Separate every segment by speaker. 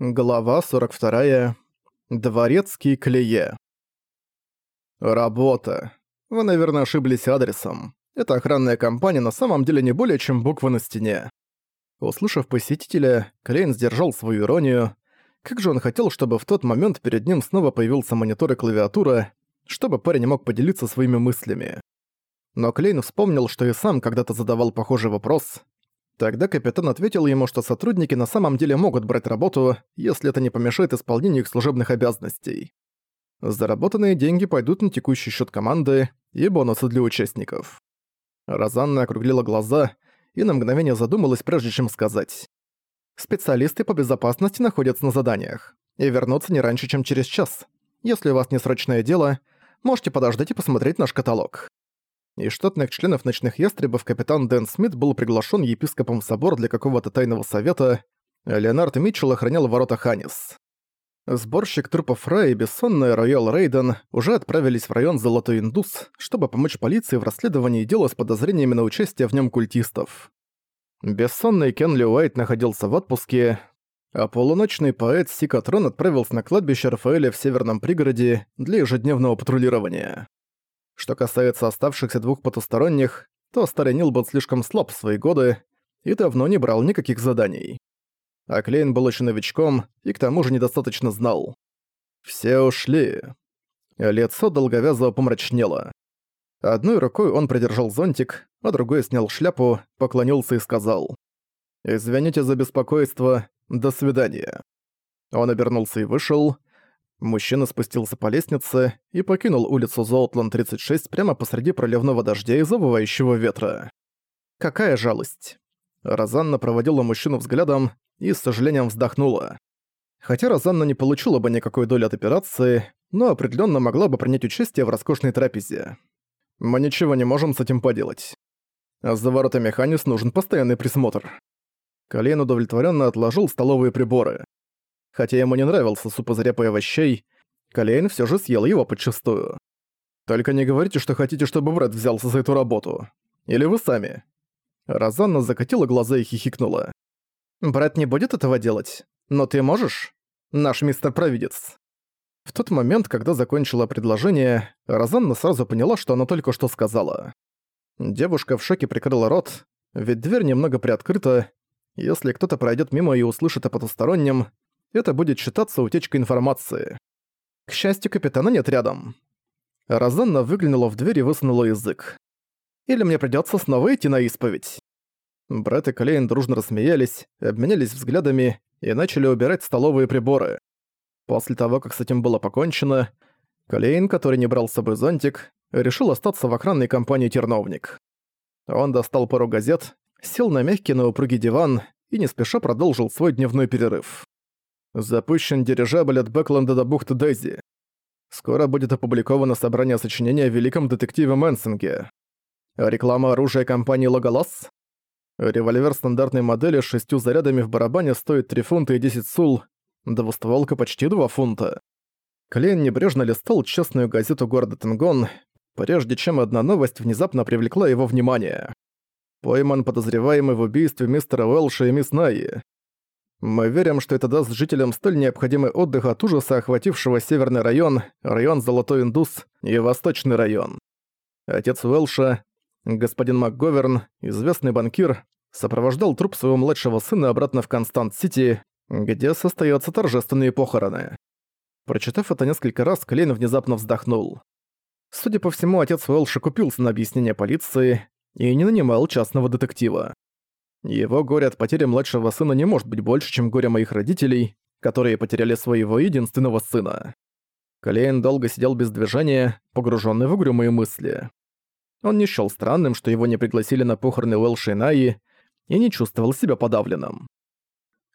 Speaker 1: Глава 42. Дворецкий Клее. Работа. Вы, наверное, ошиблись адресом. Эта охранная компания на самом деле не более чем буква на стене. Услышав посетителя, Клейн сдержал свою иронию. Как же он хотел, чтобы в тот момент перед ним снова появился монитор и клавиатура, чтобы парень мог поделиться своими мыслями. Но Клейн вспомнил, что и сам когда-то задавал похожий вопрос, Тогда капитан ответил ему, что сотрудники на самом деле могут брать работу, если это не помешает исполнению их служебных обязанностей. Заработанные деньги пойдут на текущий счет команды и бонусы для участников. Розанна округлила глаза и на мгновение задумалась, прежде чем сказать. «Специалисты по безопасности находятся на заданиях и вернутся не раньше, чем через час. Если у вас не срочное дело, можете подождать и посмотреть наш каталог». Из штатных членов ночных ястребов капитан Дэн Смит был приглашен епископом в собор для какого-то тайного совета, Леонард Митчелл охранял ворота Ханис. Сборщик трупов Фрай и бессонная Роял Рейден уже отправились в район Золотой Индус, чтобы помочь полиции в расследовании дела с подозрениями на участие в нем культистов. Бессонный Кенли Уайт находился в отпуске, а полуночный поэт Сикатрон отправился на кладбище Рафаэля в северном пригороде для ежедневного патрулирования. Что касается оставшихся двух потусторонних, то старый Нил был слишком слаб в свои годы и давно не брал никаких заданий. А Клейн был еще новичком и к тому же недостаточно знал. Все ушли. Лицо долговязого помрачнело. Одной рукой он придержал зонтик, а другой снял шляпу, поклонился и сказал. «Извините за беспокойство. До свидания». Он обернулся и вышел, Мужчина спустился по лестнице и покинул улицу Золотланд-36 прямо посреди проливного дождя и забывающего ветра. Какая жалость. Розанна проводила мужчину взглядом и с сожалением вздохнула. Хотя Розанна не получила бы никакой доли от операции, но определенно могла бы принять участие в роскошной трапезе. Мы ничего не можем с этим поделать. За воротами Ханис нужен постоянный присмотр. Колен удовлетворенно отложил столовые приборы. Хотя ему не нравился суп из репы и овощей, Калейн все же съел его подчистую. «Только не говорите, что хотите, чтобы брат взялся за эту работу. Или вы сами?» Розанна закатила глаза и хихикнула. «Брат не будет этого делать, но ты можешь? Наш мистер Провидец». В тот момент, когда закончила предложение, Розанна сразу поняла, что она только что сказала. Девушка в шоке прикрыла рот, ведь дверь немного приоткрыта. Если кто-то пройдет мимо и услышит о потустороннем, это будет считаться утечкой информации. К счастью, капитана нет рядом. Розанна выглянула в дверь и высунула язык. Или мне придётся снова идти на исповедь. Брэд и Клейн дружно рассмеялись, обменялись взглядами и начали убирать столовые приборы. После того, как с этим было покончено, Клейн, который не брал с собой зонтик, решил остаться в охранной компании «Терновник». Он достал пару газет, сел на мягкий, но упругий диван и не спеша продолжил свой дневной перерыв. Запущен дирижабль от Бэкленда до бухты Дейзи. Скоро будет опубликовано собрание сочинения о великом детективе Мэнсинге. Реклама оружия компании Логолос. Револьвер стандартной модели с шестью зарядами в барабане стоит 3 фунта и 10 сул, двустволка почти 2 фунта. Клейн небрежно листал честную газету города Тинген, прежде чем одна новость внезапно привлекла его внимание. Пойман подозреваемый в убийстве мистера Уэлша и мисс Найи. Мы верим, что это даст жителям столь необходимый отдых от ужаса, охватившего северный район, район Золотой Индус и восточный район. Отец Уэлша, господин МакГоверн, известный банкир, сопровождал труп своего младшего сына обратно в Констант-Сити, где состоятся торжественные похороны. Прочитав это несколько раз, Клейн внезапно вздохнул. Судя по всему, отец Уэлша купился на объяснение полиции и не нанимал частного детектива. Его горе от потери младшего сына не может быть больше, чем горе моих родителей, которые потеряли своего единственного сына. Клейн долго сидел без движения, погруженный в угрюмые мысли. Он не счёл странным, что его не пригласили на похороны Уэлши и Наи, и не чувствовал себя подавленным.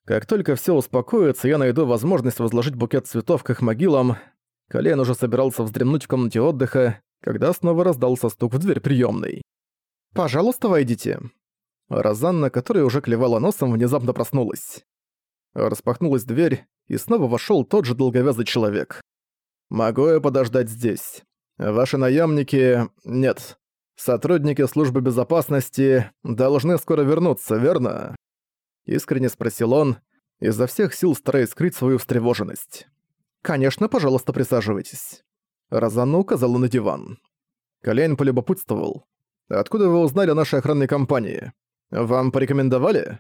Speaker 1: Как только все успокоится, я найду возможность возложить букет цветов к их могилам. Колен уже собирался вздремнуть в комнате отдыха, когда снова раздался стук в дверь приёмной. «Пожалуйста, войдите», Розанна, которая уже клевала носом, внезапно проснулась. Распахнулась дверь, и снова вошёл тот же долговязый человек. «Могу я подождать здесь? Ваши наемники... Нет. Сотрудники службы безопасности должны скоро вернуться, верно?» Искренне спросил он, изо всех сил стараясь скрыть свою встревоженность. «Конечно, пожалуйста, присаживайтесь». Розанна указала на диван. Коляйн полюбопытствовал. «Откуда вы узнали о нашей охранной компании? Вам порекомендовали?»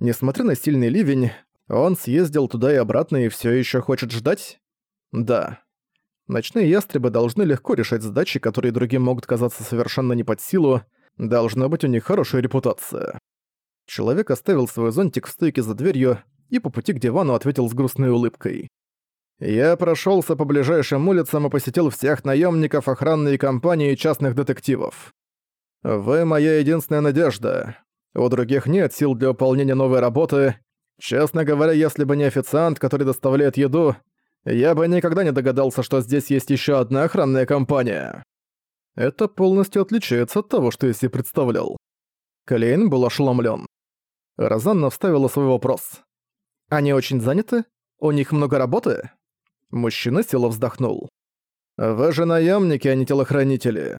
Speaker 1: Несмотря на сильный ливень, он съездил туда и обратно и все еще хочет ждать? Да. Ночные ястребы должны легко решать задачи, которые другим могут казаться совершенно не под силу, должна быть у них хорошая репутация. Человек оставил свой зонтик в стойке за дверью и по пути к дивану ответил с грустной улыбкой. «Я прошелся по ближайшим улицам и посетил всех наемников, охранные компании и частных детективов. Вы моя единственная надежда. У других нет сил для выполнения новой работы. Честно говоря, если бы не официант, который доставляет еду, я бы никогда не догадался, что здесь есть еще одна охранная компания. Это полностью отличается от того, что я себе представлял. Клейн был ошеломлен. Розанна вставила свой вопрос. «Они очень заняты? У них много работы?» Мужчина села вздохнул. «Вы же наемники, а не телохранители.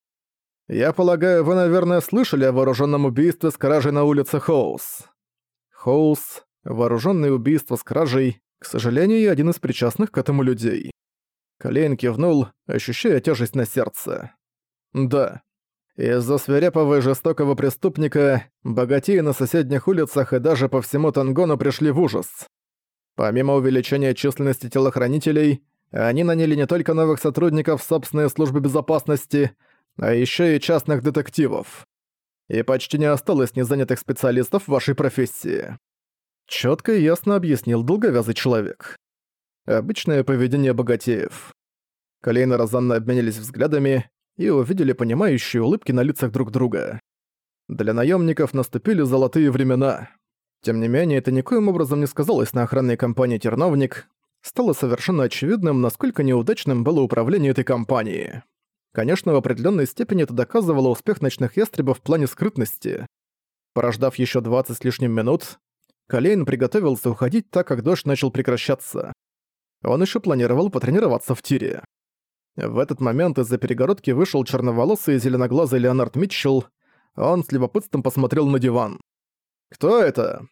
Speaker 1: Я полагаю, вы, наверное, слышали о вооруженном убийстве с кражей на улице Хоус». Хоус — вооруженное убийство с кражей, к сожалению, я один из причастных к этому людей. Колейн кивнул, ощущая тяжесть на сердце. Да. Из-за свирепого и жестокого преступника богатеи на соседних улицах и даже по всему Тангону пришли в ужас. Помимо увеличения численности телохранителей, они наняли не только новых сотрудников собственной службы безопасности, а еще и частных детективов. И почти не осталось незанятых специалистов в вашей профессии. Чётко и ясно объяснил долговязый человек. Обычное поведение богатеев. Колейн и Розанна обменялись взглядами и увидели понимающие улыбки на лицах друг друга. Для наемников наступили золотые времена. Тем не менее, это никоим образом не сказалось на охранной компании «Терновник». Стало совершенно очевидным, насколько неудачным было управление этой компанией. Конечно, в определенной степени это доказывало успех ночных ястребов в плане скрытности. Порождав еще 20 с лишним минут, Калейн приготовился уходить, так как дождь начал прекращаться. Он еще планировал потренироваться в тире. В этот момент из-за перегородки вышел черноволосый и зеленоглазый Леонард Митчелл. Он с любопытством посмотрел на диван. «Кто это?»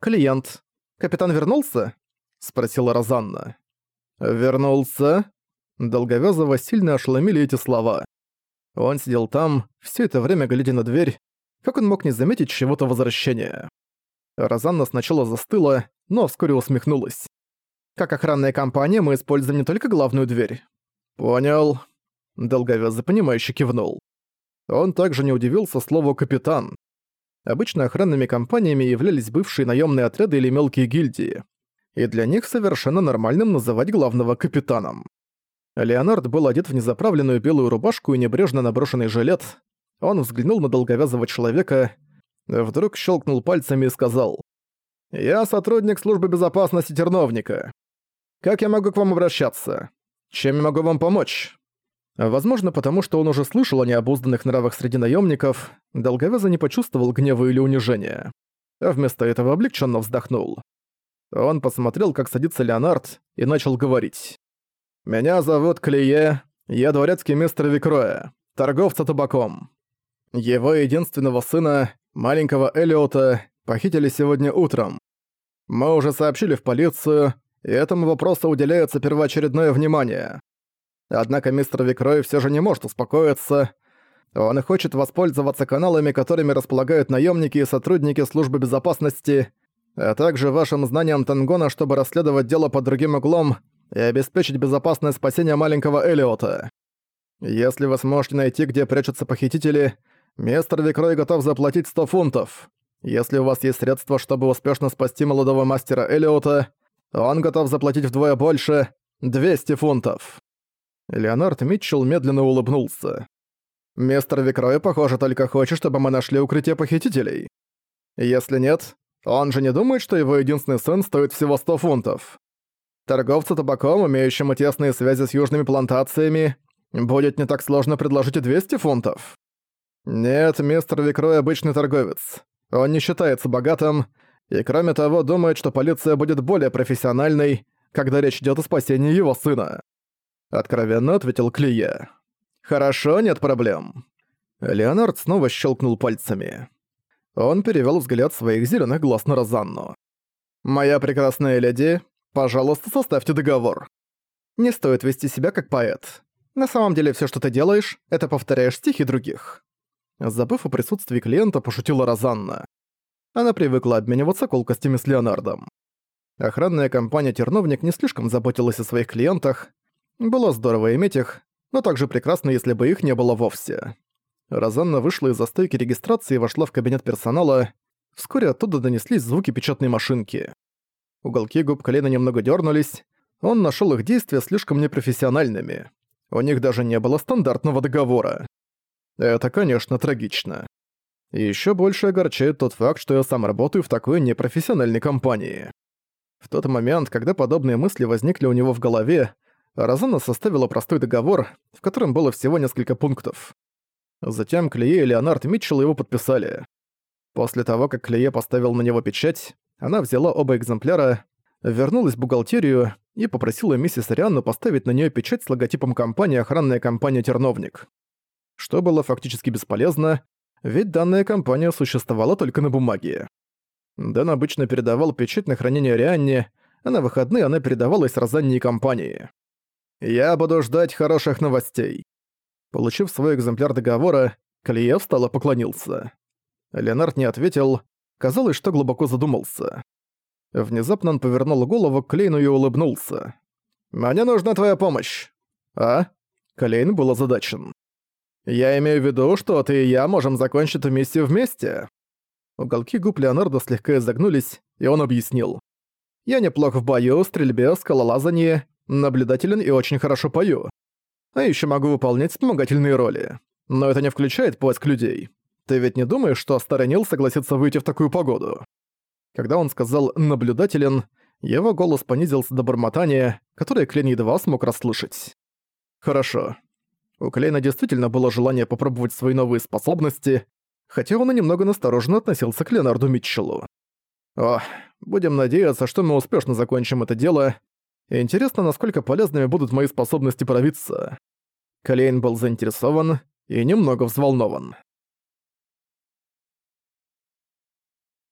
Speaker 1: «Клиент. Капитан вернулся?» — спросила Розанна. «Вернулся?» Долговязого сильно ошеломили эти слова. Он сидел там, все это время глядя на дверь. Как он мог не заметить чего-то возвращения? Розанна сначала застыла, но вскоре усмехнулась. «Как охранная компания мы используем не только главную дверь». «Понял». Долговязый понимающе кивнул. Он также не удивился слову «капитан». Обычно охранными компаниями являлись бывшие наемные отряды или мелкие гильдии. И для них совершенно нормальным называть главного капитаном. Леонард был одет в незаправленную белую рубашку и небрежно наброшенный жилет. Он взглянул на долговязого человека, Вдруг щелкнул пальцами и сказал. «Я сотрудник службы безопасности Терновника. Как я могу к вам обращаться? Чем я могу вам помочь?» Возможно, потому что он уже слышал о необузданных нравах среди наемников, Долговяза не почувствовал гнева или унижения, вместо этого облегченно вздохнул. Он посмотрел, как садится Леонард, и начал говорить. «Меня зовут Клие, я дворецкий мистер Викроя, торговца табаком. Его единственного сына, Маленького Элиота похитили сегодня утром. Мы уже сообщили в полицию, и этому вопросу уделяется первоочередное внимание. Однако мистер Викрой все же не может успокоиться. Он хочет воспользоваться каналами, которыми располагают наемники и сотрудники службы безопасности, а также вашим знанием Тангона, чтобы расследовать дело под другим углом и обеспечить безопасное спасение маленького Элиота. Если вы сможете найти, где прячутся похитители, Мистер Викрой готов заплатить 100 фунтов. Если у вас есть средства, чтобы успешно спасти молодого мастера Элиота, он готов заплатить вдвое больше – 200 фунтов». Леонард Митчелл медленно улыбнулся. «Мистер Викрой, похоже, только хочет, чтобы мы нашли укрытие похитителей. Если нет, он же не думает, что его единственный сын стоит всего 100 фунтов. Торговцу табаком, умеющему тесные связи с южными плантациями, будет не так сложно предложить и 200 фунтов. «Нет, мистер Викрой обычный торговец. Он не считается богатым, и кроме того думает, что полиция будет более профессиональной, когда речь идет о спасении его сына». Откровенно ответил Клия. «Хорошо, нет проблем». Леонард снова щелкнул пальцами. Он перевел взгляд своих зеленых глаз на Розанну. «Моя прекрасная леди, пожалуйста, составьте договор». Не стоит вести себя как поэт. На самом деле все, что ты делаешь, это повторяешь стихи других. Забыв о присутствии клиента, пошутила Розанна. Она привыкла обмениваться колкостями с Леонардом. Охранная компания «Терновник» не слишком заботилась о своих клиентах. Было здорово иметь их, но также прекрасно, если бы их не было вовсе. Розанна вышла из застойки регистрации и вошла в кабинет персонала. Вскоре оттуда донеслись звуки печатной машинки. Уголки губ колена немного дернулись. Он нашел их действия слишком непрофессиональными. У них даже не было стандартного договора. Это, конечно, трагично. И ещё больше огорчает тот факт, что я сам работаю в такой непрофессиональной компании. В тот момент, когда подобные мысли возникли у него в голове, Розана составила простой договор, в котором было всего несколько пунктов. Затем Клее и Леонард Митчелл его подписали. После того, как Клее поставил на него печать, она взяла оба экземпляра, вернулась в бухгалтерию и попросила миссис Рианну поставить на нее печать с логотипом компании «Охранная компания Терновник». Что было фактически бесполезно, ведь данная компания существовала только на бумаге. Дэн обычно передавал печать на хранение Рианне, а на выходные она передавалась Розанне и компании. «Я буду ждать хороших новостей». Получив свой экземпляр договора, Клиев встал и поклонился. Леонард не ответил, казалось, что глубоко задумался. Внезапно он повернул голову к Клейну и улыбнулся. «Мне нужна твоя помощь». «А?» Клейн был озадачен. «Я имею в виду, что ты и я можем закончить эту миссию вместе». Уголки губ Леонардо слегка изогнулись, и он объяснил. «Я неплох в бою, стрельбе, скалолазании, наблюдателен и очень хорошо пою. А еще могу выполнять вспомогательные роли. Но это не включает поиск людей. Ты ведь не думаешь, что старый согласится выйти в такую погоду?» Когда он сказал «наблюдателен», его голос понизился до бормотания, которое Клейн едва смог расслышать. «Хорошо. У Клейна действительно было желание попробовать свои новые способности, хотя он и немного настороженно относился к Леонарду Митчеллу. О, будем надеяться, что мы успешно закончим это дело. Интересно, насколько полезными будут мои способности правиться. Клейн был заинтересован и немного взволнован.